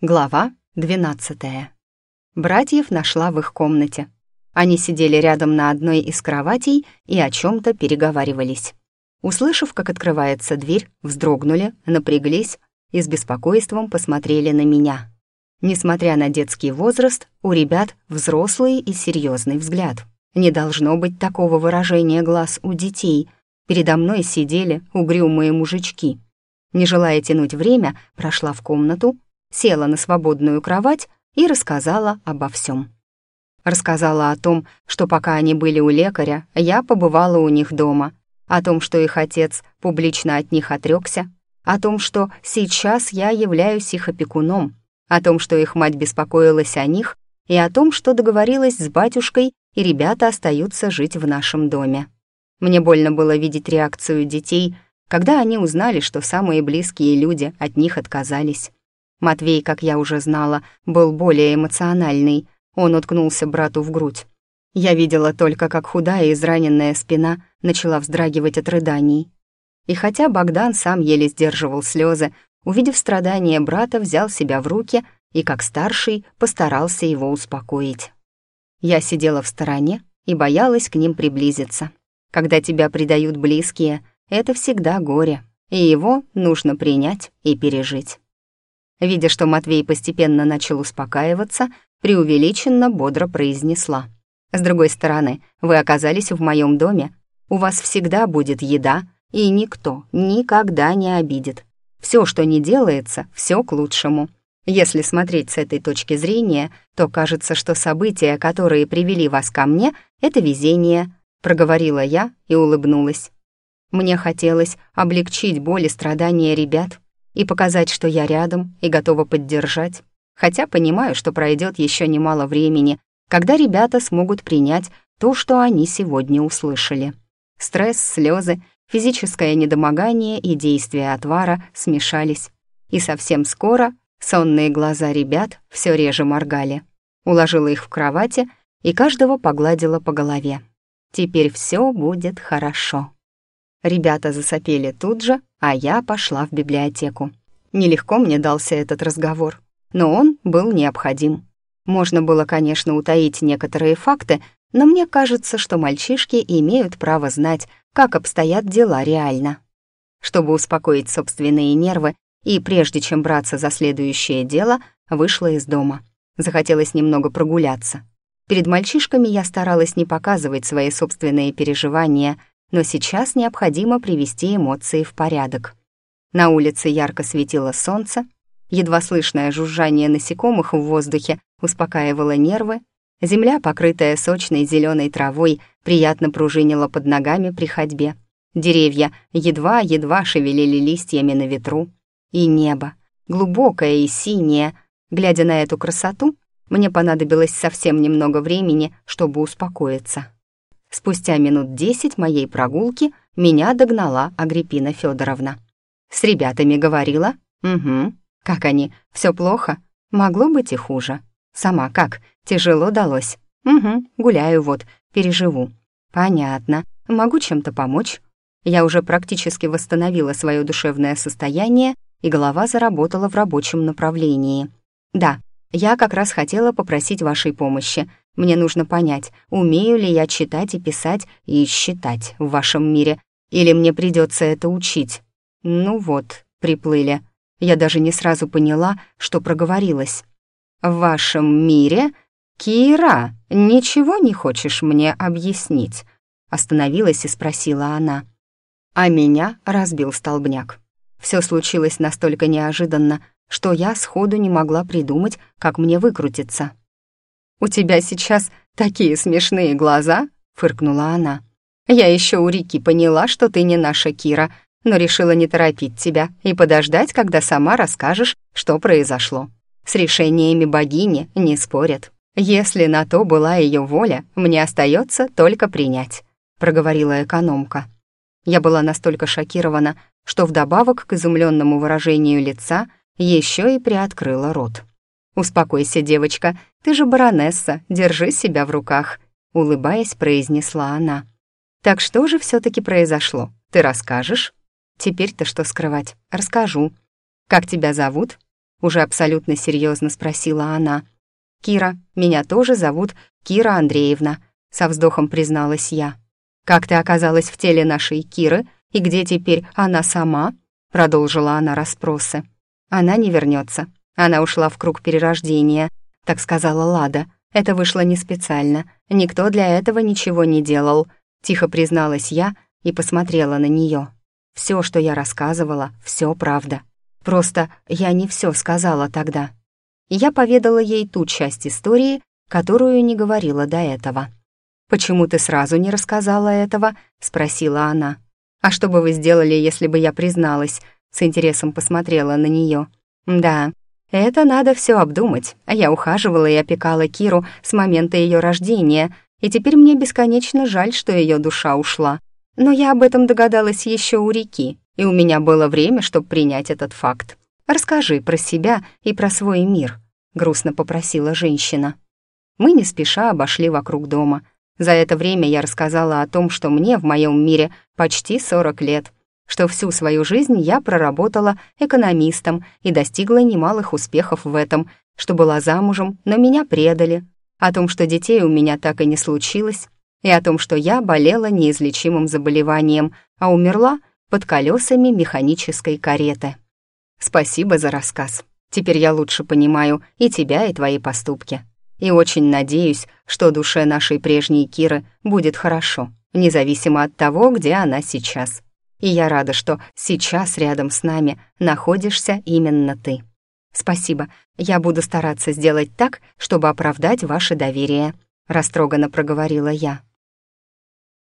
Глава 12. Братьев нашла в их комнате. Они сидели рядом на одной из кроватей и о чем то переговаривались. Услышав, как открывается дверь, вздрогнули, напряглись и с беспокойством посмотрели на меня. Несмотря на детский возраст, у ребят взрослый и серьезный взгляд. Не должно быть такого выражения глаз у детей. Передо мной сидели угрюмые мужички. Не желая тянуть время, прошла в комнату, села на свободную кровать и рассказала обо всем. Рассказала о том, что пока они были у лекаря, я побывала у них дома, о том, что их отец публично от них отрекся, о том, что сейчас я являюсь их опекуном, о том, что их мать беспокоилась о них, и о том, что договорилась с батюшкой, и ребята остаются жить в нашем доме. Мне больно было видеть реакцию детей, когда они узнали, что самые близкие люди от них отказались. Матвей, как я уже знала, был более эмоциональный. Он уткнулся брату в грудь. Я видела только, как худая израненная спина начала вздрагивать от рыданий. И хотя Богдан сам еле сдерживал слезы, увидев страдания брата, взял себя в руки и, как старший, постарался его успокоить. Я сидела в стороне и боялась к ним приблизиться. Когда тебя предают близкие, это всегда горе, и его нужно принять и пережить. Видя, что Матвей постепенно начал успокаиваться, преувеличенно бодро произнесла. «С другой стороны, вы оказались в моем доме. У вас всегда будет еда, и никто никогда не обидит. Все, что не делается, все к лучшему. Если смотреть с этой точки зрения, то кажется, что события, которые привели вас ко мне, это везение», проговорила я и улыбнулась. Мне хотелось облегчить боль и страдания ребят, и показать, что я рядом и готова поддержать, хотя понимаю, что пройдет еще немало времени, когда ребята смогут принять то, что они сегодня услышали. Стресс, слезы, физическое недомогание и действия отвара смешались, и совсем скоро сонные глаза ребят все реже моргали. Уложила их в кровати и каждого погладила по голове. Теперь все будет хорошо. Ребята засопели тут же, а я пошла в библиотеку. Нелегко мне дался этот разговор, но он был необходим. Можно было, конечно, утаить некоторые факты, но мне кажется, что мальчишки имеют право знать, как обстоят дела реально. Чтобы успокоить собственные нервы, и прежде чем браться за следующее дело, вышла из дома. Захотелось немного прогуляться. Перед мальчишками я старалась не показывать свои собственные переживания — но сейчас необходимо привести эмоции в порядок. На улице ярко светило солнце, едва слышное жужжание насекомых в воздухе успокаивало нервы, земля, покрытая сочной зеленой травой, приятно пружинила под ногами при ходьбе. Деревья едва-едва шевелили листьями на ветру. И небо, глубокое и синее. Глядя на эту красоту, мне понадобилось совсем немного времени, чтобы успокоиться. Спустя минут десять моей прогулки меня догнала Агриппина Федоровна. С ребятами говорила? Угу. Как они? Все плохо? Могло быть и хуже. Сама как? Тяжело далось? Угу, гуляю вот, переживу. Понятно. Могу чем-то помочь? Я уже практически восстановила свое душевное состояние, и голова заработала в рабочем направлении. Да, я как раз хотела попросить вашей помощи — мне нужно понять, умею ли я читать и писать и считать в вашем мире, или мне придется это учить. Ну вот, приплыли. Я даже не сразу поняла, что проговорилась. В вашем мире? Кира, ничего не хочешь мне объяснить? Остановилась и спросила она. А меня разбил столбняк. Все случилось настолько неожиданно, что я сходу не могла придумать, как мне выкрутиться. «У тебя сейчас такие смешные глаза», — фыркнула она. «Я еще у Рики поняла, что ты не наша Кира, но решила не торопить тебя и подождать, когда сама расскажешь, что произошло. С решениями богини не спорят. Если на то была ее воля, мне остается только принять», — проговорила экономка. Я была настолько шокирована, что вдобавок к изумленному выражению лица еще и приоткрыла рот. «Успокойся, девочка, ты же баронесса, держи себя в руках», — улыбаясь, произнесла она. «Так что же все таки произошло? Ты расскажешь?» «Теперь-то что скрывать? Расскажу. Как тебя зовут?» уже абсолютно серьезно спросила она. «Кира, меня тоже зовут Кира Андреевна», — со вздохом призналась я. «Как ты оказалась в теле нашей Киры и где теперь она сама?» — продолжила она расспросы. «Она не вернется. Она ушла в круг перерождения», — так сказала Лада. «Это вышло не специально. Никто для этого ничего не делал», — тихо призналась я и посмотрела на нее. Все, что я рассказывала, все правда. Просто я не все сказала тогда. Я поведала ей ту часть истории, которую не говорила до этого. «Почему ты сразу не рассказала этого?» — спросила она. «А что бы вы сделали, если бы я призналась?» С интересом посмотрела на нее. «Да, это надо все обдумать. Я ухаживала и опекала Киру с момента ее рождения, и теперь мне бесконечно жаль, что ее душа ушла. Но я об этом догадалась еще у реки, и у меня было время, чтобы принять этот факт. Расскажи про себя и про свой мир», — грустно попросила женщина. Мы не спеша обошли вокруг дома. За это время я рассказала о том, что мне в моем мире почти 40 лет, что всю свою жизнь я проработала экономистом и достигла немалых успехов в этом, что была замужем, но меня предали, о том, что детей у меня так и не случилось, и о том, что я болела неизлечимым заболеванием, а умерла под колесами механической кареты. Спасибо за рассказ. Теперь я лучше понимаю и тебя, и твои поступки. И очень надеюсь, что душе нашей прежней Киры будет хорошо, независимо от того, где она сейчас. И я рада, что сейчас рядом с нами находишься именно ты. Спасибо. Я буду стараться сделать так, чтобы оправдать ваше доверие, растроганно проговорила я.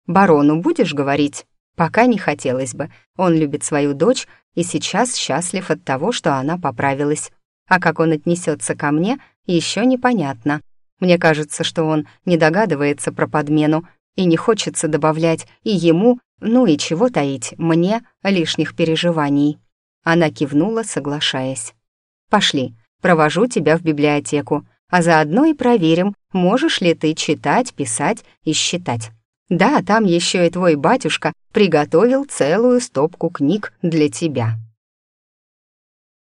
Барону будешь говорить? Пока не хотелось бы. Он любит свою дочь и сейчас счастлив от того, что она поправилась. А как он отнесется ко мне, еще непонятно. Мне кажется, что он не догадывается про подмену и не хочется добавлять и ему, ну и чего таить, мне лишних переживаний. Она кивнула, соглашаясь. «Пошли, провожу тебя в библиотеку, а заодно и проверим, можешь ли ты читать, писать и считать». Да, там еще и твой батюшка приготовил целую стопку книг для тебя.